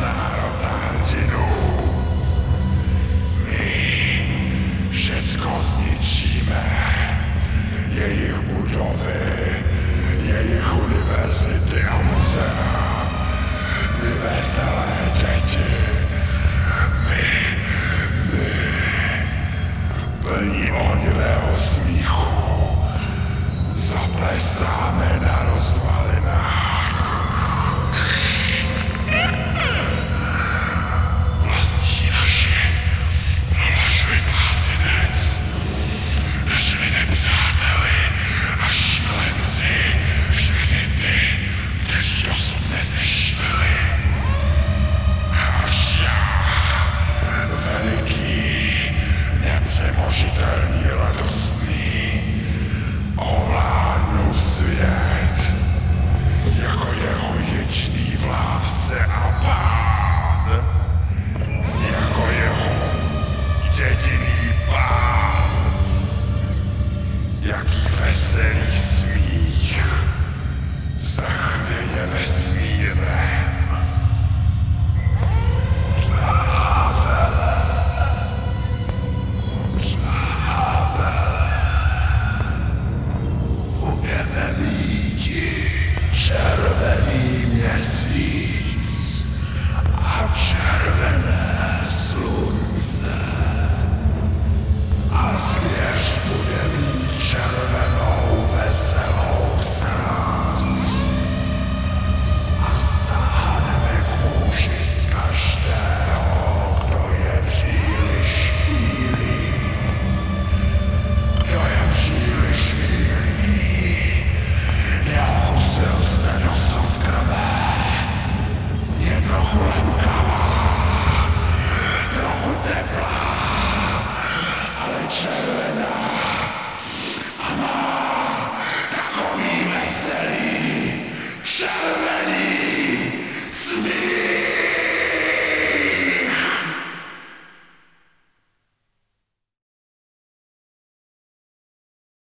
národa hrdinů. My všecko zničíme. Jejich budovy, jejich univerzity a muzea. My veselé děti. My, my. Plní ohnivého smíchu. Zaplesáme na rozvaly. their seeds. I'll shatter them. Shoot!